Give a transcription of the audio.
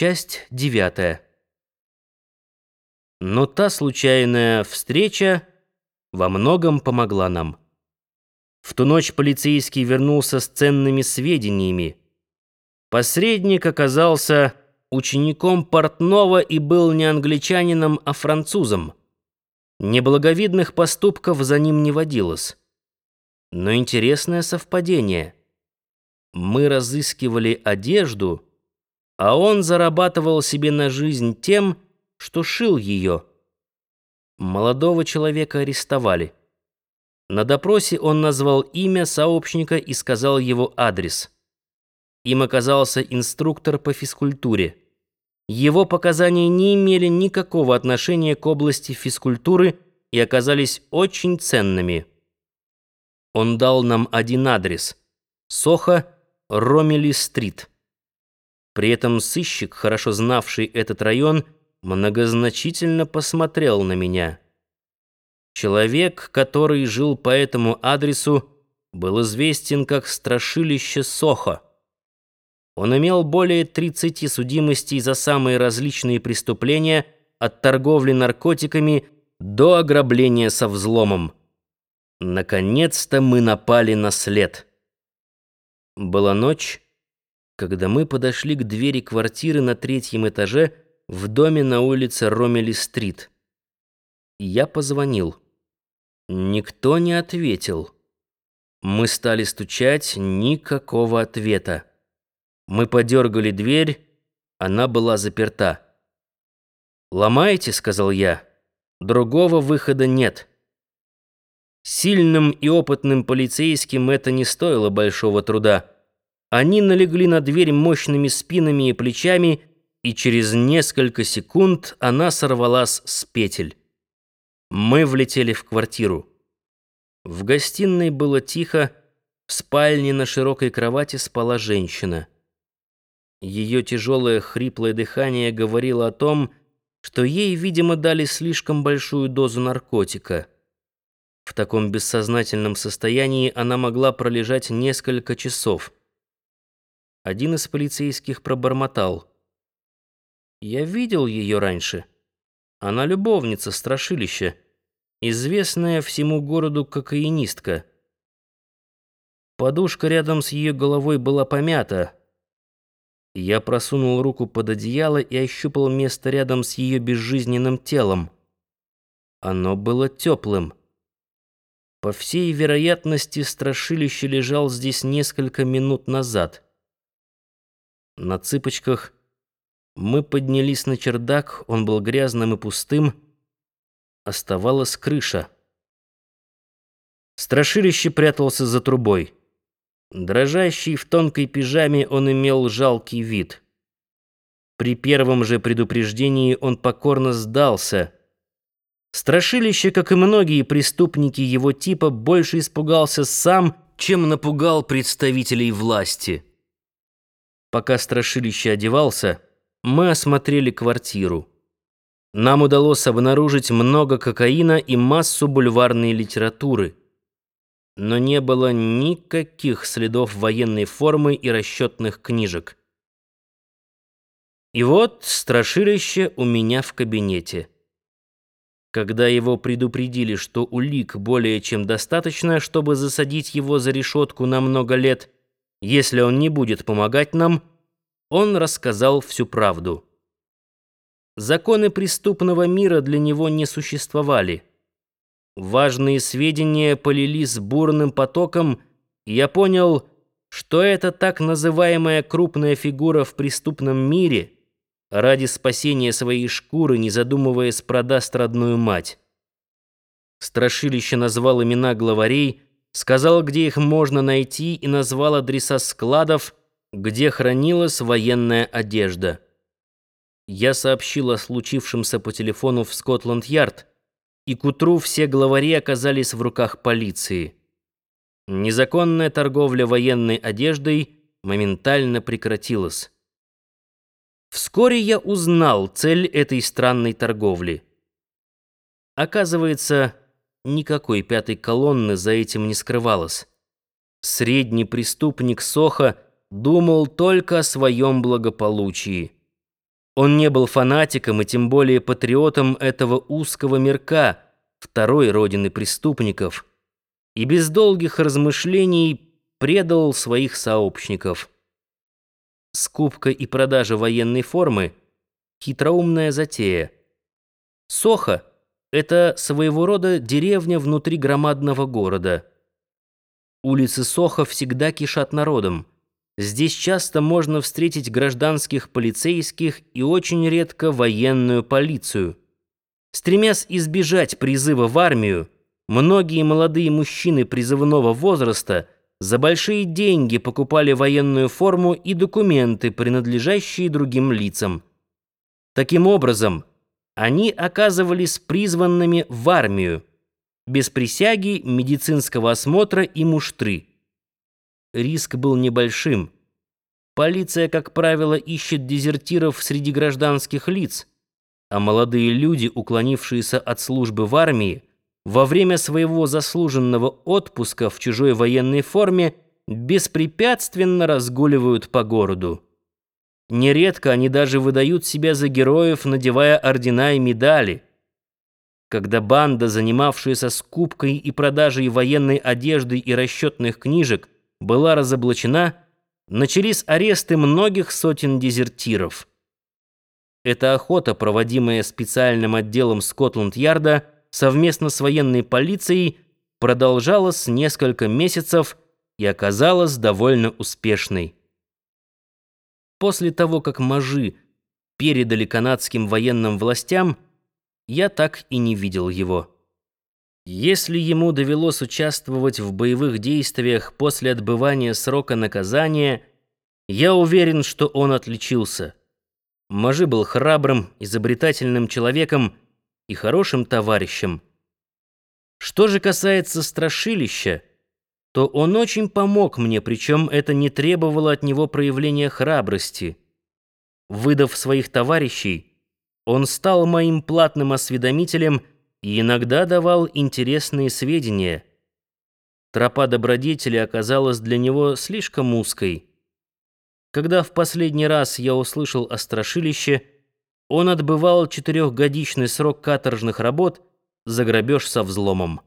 Часть девятая. Но та случайная встреча во многом помогла нам. В ту ночь полицейский вернулся с ценными сведениями. Посредник оказался учеником портного и был не англичанином, а французом. Неблаговидных поступков за ним не водилось. Но интересное совпадение. Мы разыскивали одежду, а он зарабатывал себе на жизнь тем, что шил ее. Молодого человека арестовали. На допросе он назвал имя сообщника и сказал его адрес. Им оказался инструктор по физкультуре. Его показания не имели никакого отношения к области физкультуры и оказались очень ценными. Он дал нам один адрес — Сохо, Ромели-стрит. При этом сыщик, хорошо знавший этот район, многозначительно посмотрел на меня. Человек, который жил по этому адресу, был известен как Страшилище Сохо. Он имел более 30 судимостей за самые различные преступления, от торговли наркотиками до ограбления со взломом. Наконец-то мы напали на след. Была ночь, когда мы подошли к двери квартиры на третьем этаже в доме на улице Ромели-стрит. Я позвонил. Никто не ответил. Мы стали стучать, никакого ответа. Мы подергали дверь, она была заперта. «Ломайте», — сказал я. «Другого выхода нет». Сильным и опытным полицейским это не стоило большого труда. Они налегли на дверь мощными спинами и плечами, и через несколько секунд она сорвалась с петель. Мы влетели в квартиру. В гостиной было тихо, в спальне на широкой кровати спала женщина. Ее тяжелое хриплое дыхание говорило о том, что ей, видимо, дали слишком большую дозу наркотика. В таком бессознательном состоянии она могла пролежать несколько часов. Один из полицейских пробормотал. «Я видел ее раньше. Она любовница страшилища, известная всему городу кокаинистка. Подушка рядом с ее головой была помята. Я просунул руку под одеяло и ощупал место рядом с ее безжизненным телом. Оно было теплым. По всей вероятности, страшилище лежал здесь несколько минут назад. На цыпочках мы поднялись на чердак, он был грязным и пустым. Оставалась крыша. Страшилище прятался за трубой. Дрожащий в тонкой пижаме он имел жалкий вид. При первом же предупреждении он покорно сдался. Страшилище, как и многие преступники его типа, больше испугался сам, чем напугал представителей власти. Пока страшилище одевался, мы осмотрели квартиру. Нам удалось обнаружить много кокаина и массу бульварной литературы. Но не было никаких следов военной формы и расчетных книжек. И вот страшилище у меня в кабинете. Когда его предупредили, что улик более чем достаточно, чтобы засадить его за решетку на много лет, если он не будет помогать нам, он рассказал всю правду. Законы преступного мира для него не существовали. Важные сведения полились бурным потоком, и я понял, что это так называемая крупная фигура в преступном мире ради спасения своей шкуры, не задумываясь, продаст родную мать. Страшилище назвал имена главарей, сказал, где их можно найти, и назвал адреса складов, где хранилась военная одежда. Я сообщил о случившемся по телефону в Скотланд-Ярд, и к утру все главари оказались в руках полиции. Незаконная торговля военной одеждой моментально прекратилась. Вскоре я узнал цель этой странной торговли. Оказывается, никакой пятой колонны за этим не скрывалось. Средний преступник Соха думал только о своем благополучии. Он не был фанатиком и тем более патриотом этого узкого мирка, второй родины преступников, и без долгих размышлений предал своих сообщников. Скупка и продажа военной формы — хитроумная затея. Соха — это своего рода деревня внутри громадного города. Улицы Соха всегда кишат народом. Здесь часто можно встретить гражданских полицейских и очень редко военную полицию. Стремясь избежать призыва в армию, многие молодые мужчины призывного возраста за большие деньги покупали военную форму и документы, принадлежащие другим лицам. Таким образом, они оказывались призванными в армию, без присяги, медицинского осмотра и муштры. Риск был небольшим. Полиция, как правило, ищет дезертиров среди гражданских лиц, а молодые люди, уклонившиеся от службы в армии, во время своего заслуженного отпуска в чужой военной форме беспрепятственно разгуливают по городу. Нередко они даже выдают себя за героев, надевая ордена и медали. Когда банда, занимавшаяся скупкой и продажей военной одежды и расчетных книжек, была разоблачена, начались аресты многих сотен дезертиров. Эта охота, проводимая специальным отделом Скотланд-Ярда совместно с военной полицией, продолжалась несколько месяцев и оказалась довольно успешной. После того, как Мажи передали канадским военным властям, я так и не видел его. Если ему довелось участвовать в боевых действиях после отбывания срока наказания, я уверен, что он отличился. Мажи был храбрым, изобретательным человеком и хорошим товарищем. Что же касается страшилища, то он очень помог мне, причем это не требовало от него проявления храбрости. Выдав своих товарищей, он стал моим платным осведомителем – и иногда давал интересные сведения. Тропа добродетели оказалась для него слишком узкой. Когда в последний раз я услышал о страшилище, он отбывал четырехгодичный срок каторжных работ за грабеж со взломом.